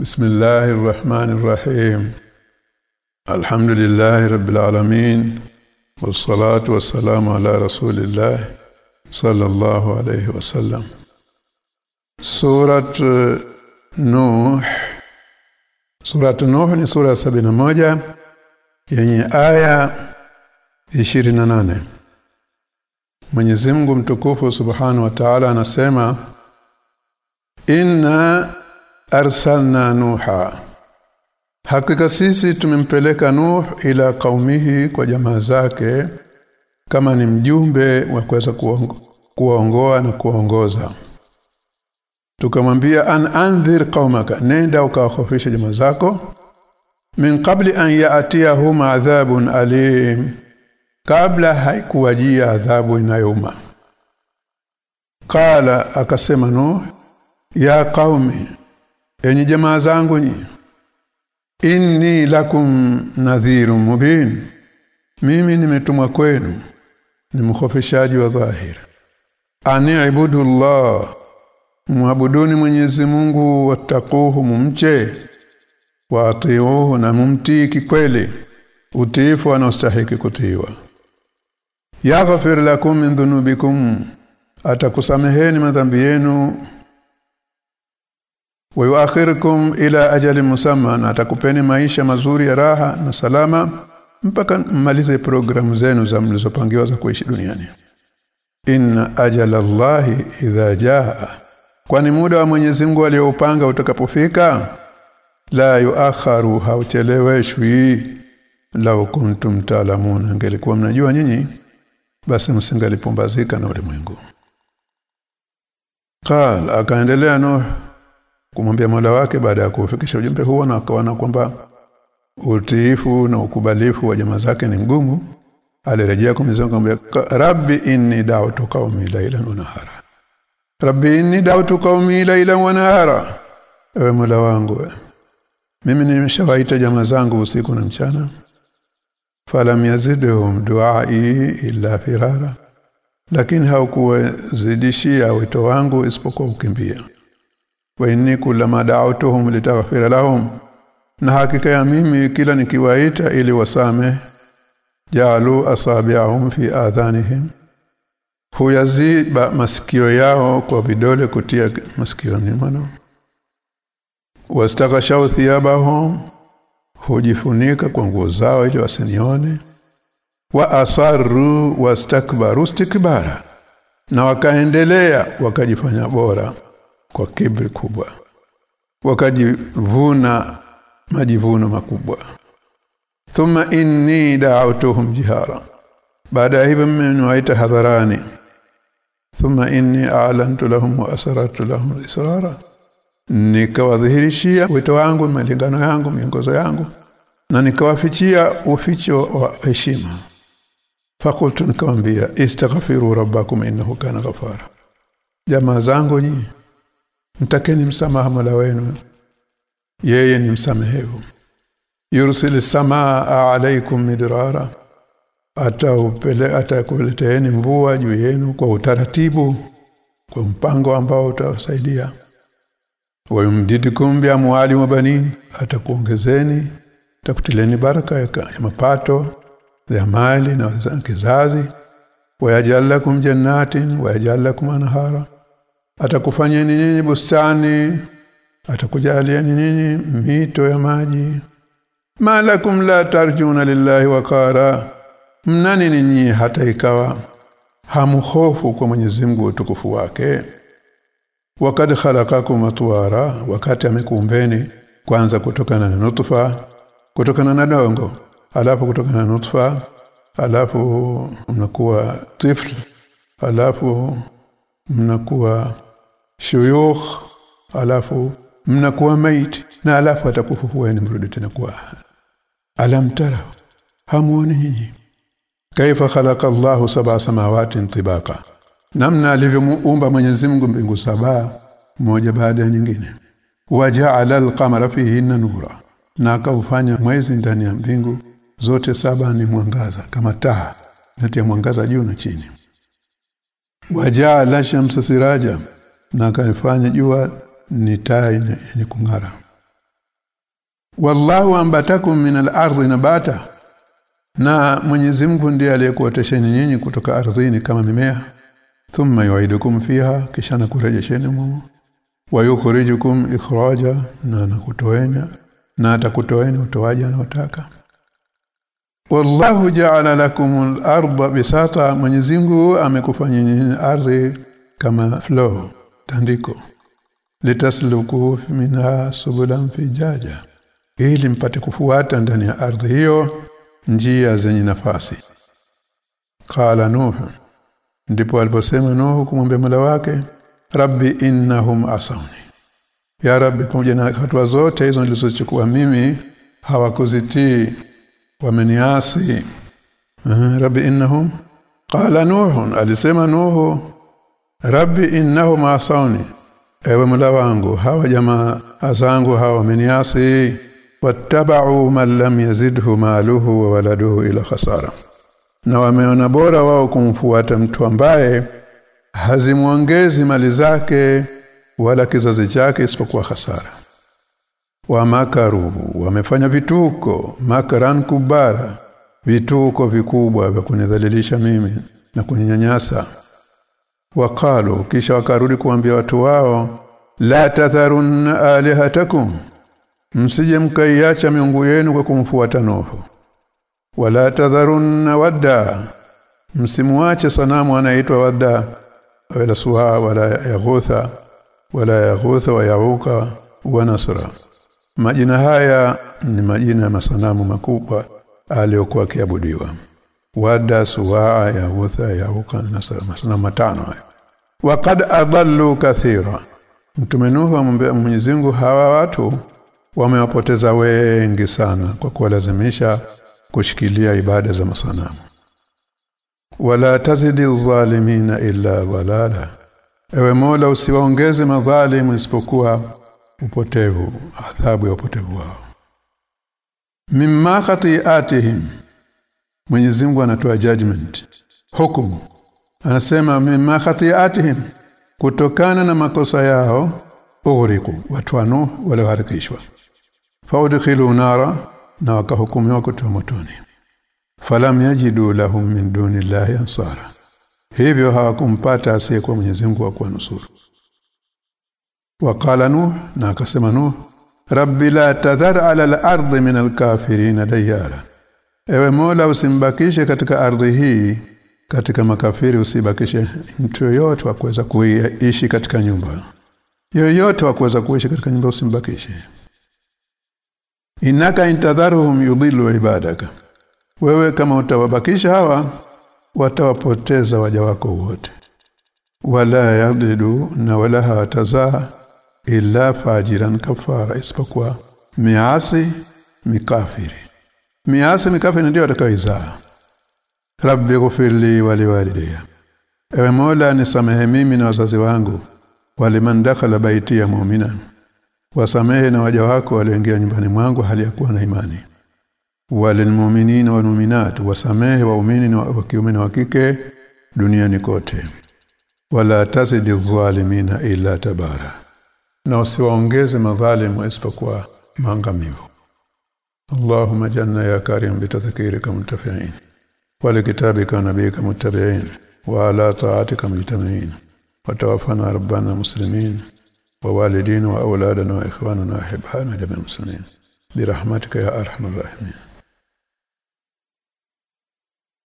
بسم الله الرحمن الرحيم الحمد لله رب العالمين والصلاة والسلام على رسول الله صلى الله عليه وسلم سورة نوح سورة نوح ni sura ya moja yenye aya 28 Mwenyezi Mungu mtukufu Subhanahu wa Ta'ala anasema Inna arsalna Nuha. Hakika sisi tumempeleka Nuh ila kaumihi kwa jamaa zake kama ni mjumbe wa kuweza kuwaongoa na kuongoza tukamwambia an anzir qaumaka nenda ukawahofisha jamaa zako. Min qabli an yaatiyahum adhabun alim kabla haikuwajia adhabu inayouma. Qala akasema nuh ya qaumi enyi jamaa zangu ni inni lakum nadhirun mubin. Mimi nimetumwa kwenu ni mkhofishaji wa dhahir ani ibudu Allah muabuduni Mwenyezi Mungu watakuhu mumche waatiuhu na mumtii kikweli utiifu anaostahiki kutiwa yaghfir lakum min dhunubikum atakusameheni madhambi yenu wayuakhirukum ila ajali musamma na atakupeni maisha mazuri ya raha na salama mpaka mmalize programu zenu za mlizopangiwa za kuishi duniani. Inna ajala Allahi idha jaa. Kwani muda wa Mwenyezi Mungu aliyoupanga utakapofika? La yuakharu haucheleweshwi. Lau kuntum taalamuna angelikuwa mnajua nyinyi basi msingalipumbazika na ulimwengu. Qal akaendelea no kumwambia Mola wake baada ya kufikisha ujumbe huo na akaona kwamba utiifu na ukubalifu wa jamaa zake ni mgumu alirejea kumzonga rabbi inni da'utu qaumi laylan wa nahara. Rabbi inni da'utu qaumi laylan wa nahara. Ewe Mola wangu mimi nimeshawaita jamaa zangu usiku na mchana. Falam yazidhum du'ai illa firara. Lakini haukuwazidishia wito wangu isipokuwa ukimbia wa inni kullama da'awtuhum litaghfira lahum. Na hakika ya mimi kila nikiwaita ili wasame jalu asabi'ahum fi adhanihim. Huyaziba masikio yao kwa vidole kutia masikioni mwana wastaghashaw thiyabahum hujifunika kwa nguo zao ili wasinione. Wa asarru wastakbaru istikbara. Na wakaendelea wakajifanya bora kwa kibri kubwa. Wakajivuna majivuno makubwa. Thumma inni da'awtuhum jihara. Baada ya hivyo mmeniwaita hadharani. Thumma inni a'lantu lahum wa asrartu lahum israra nikawadhihirishia wito wangu malingano yangu miongozo yangu na nikawafichia uficho wa heshima. Fakultu nikamwambia istaghfiru rabbakum innahu kana ghafara. Jamaa zangu nyinyi mtakeni msamaha Mola wenu. Yeye ni msamehevu. Yursil samaa alaykum midrara. Atakuleteeni mvua juu yenu kwa utaratibu kwa mpango ambao utawasaidia. Wayumdidikum bi amwali wa banin. Atakuongezeni atakutileni baraka ya, ya mapato ya mali na kizazi. Wayajalakum jannatin wayajalakum anhara atakufanyeni nyinyi bustani? Atakujalia nyinyi mito ya maji? Malakum la tarjuna lillahi waqara mnani ninyi hata ikawa? Hamhofu kwa Mwenyezi Mungu utukufu wake? Wakad khalaqakum atwara wakati amekuumbeni kwanza kutokana na nutfa kutokana na dongo alafu kutokana na nutfa alafu mnakuwa tifl alafu mnakuwa shuyukh alafu mnakuwa maiti na alafu atakufufueni mrudi tena kwa alam tara hamuoni nyinyi. Kaifa khalaqa Allahu sab'a samawati tibaqa. Namna alivyomuumba Mwenyezi Mungu mbingu saba moja baada ya nyingine. Waja'ala al-qamara fihinna nura. Na akaufanya mwezi ndani ya mbingu zote saba ni mwangaza kama taa natia mwangaza juu na chini. Waja'ala shamsa siraja na akalifanya jua ni taa yenye kung'ara. Wallahu ambatakum min al-ardhi nabata na Mwenyezi Mungu ndiye aliyekuotesheni nyinyi kutoka ardhini kama mimea. Thumma yu'idukum fiha kisha nakurejesheni mumo. Wa yukhrijukum ikhraja na nakutoeni na atakutoeni utoaji anaotaka. Wallahu ja'ala lakum al-ardha bisata Mwenyezi Mungu amekufanyeni ardhi kama flow tandiko. Litasluku minha subulan fijaja ili mpate kufuata ndani ya ardhi hiyo njia zenye nafasi. Qala nuh. Ndipo aliposema nuh kumwambia mola wake rabbi innahum asawni. Ya rabbi pamoja na hatua zote hizo nilizochukua mimi hawakuzitii wameniasi. Uh, rabbi innahum. Qala nuh. Alisema nuh rabbi innahum asawni. Ewe mula wangu hawa jamaa zangu hawa wameniasi. Wattaba'u man lam yazidhu maluhu wa waladuhu ila khasara. Na wameona bora wao kumfuata mtu ambaye hazimwongezi mali zake wala kizazi chake isipokuwa hasara wa makaru wamefanya vituko makaran kubara. Vituko vikubwa vya kunidhalilisha mimi na kuninyanyasa waqalu kisha wakarudi kuambia watu wao la tatharun alihatakum. Msije mkaiacha miungu yenu kwa kumfuata Nuhu. Wala tadharun wadda. Msimuache sanamu anaitwa wadda wala suha wala yaghutha wala yaghutha wa yauka wa nasra. Majina haya ni majina ya masanamu makubwa aliyokuwa akiabudiwa. Wadda suha yaghutha yauka nasra masanamu matano haya waqad adallu kathira. Mtume Nuhu amwambia Mwenyezi Mungu hawa watu wamewapoteza wengi sana kwa kuwalazimisha kushikilia ibada za masanamu. Wala tazidi dhalimina illa walala ewe Mola usiwaongeze madhalimu isipokuwa upotevu adhabu ya upotevu wao. Mimma khati'atihim. Mwenyezi Mungu anatoa judgment hukumu anasema mimma khati'atihim. Kutokana na makosa yao ughriku watu wao wale harikishwa faudkhilu nara na wakahukumiwa kutoa motoni. Falam yajidu lahum min duni llahi ansara. Hivyo hawakumpata asiyekuwa Mwenyezi Mungu wa kuwanusuru. Waqala nuh na akasema nuh rabbi la tadhar ala al-ardi min al-kafirin dayara. Ewe mola usimbakishe katika ardhi hii katika makafiri usibakishe mtu yoyote wa kuweza kuishi katika nyumba. Yoyote wa kuweza kuishi katika nyumba usimbakishe. Inaka intadharuhum yudhillu ibadaka. Wewe kama utawabakisha hawa watawapoteza waja wako wote. Wala yadidu na wala hawatazaa illa fajiran kafara isipokuwa miasi mikafiri. Miasi mikafiri ndio atakayoizaa rabbi ghfirli wa liwalidayya ewe mola nisamehe mimi na wazazi wangu waliman dakhala baiti ya mu'mina. Wasamehe na waja wako walioingia nyumbani mwangu hali ya kuwa na imani. Walilmu'minina wal mu'minat wasamehe waumini wa kiume na wa kike duniani kote. Wala tazidi dhalimina ila tabara. Na usiwaongeze madhalimu isipokuwa maangamivu. Allahumma janna ya karim bitadhkirika muntafi'in nabiyika muttabi'in wa ala ta'atika mujtami'in وتوفنا ربنا مسلمين ووالدين وأولادنا وإخواننا وأحبائنا جميع المسلمين برحمتك يا أرحم الراحمين.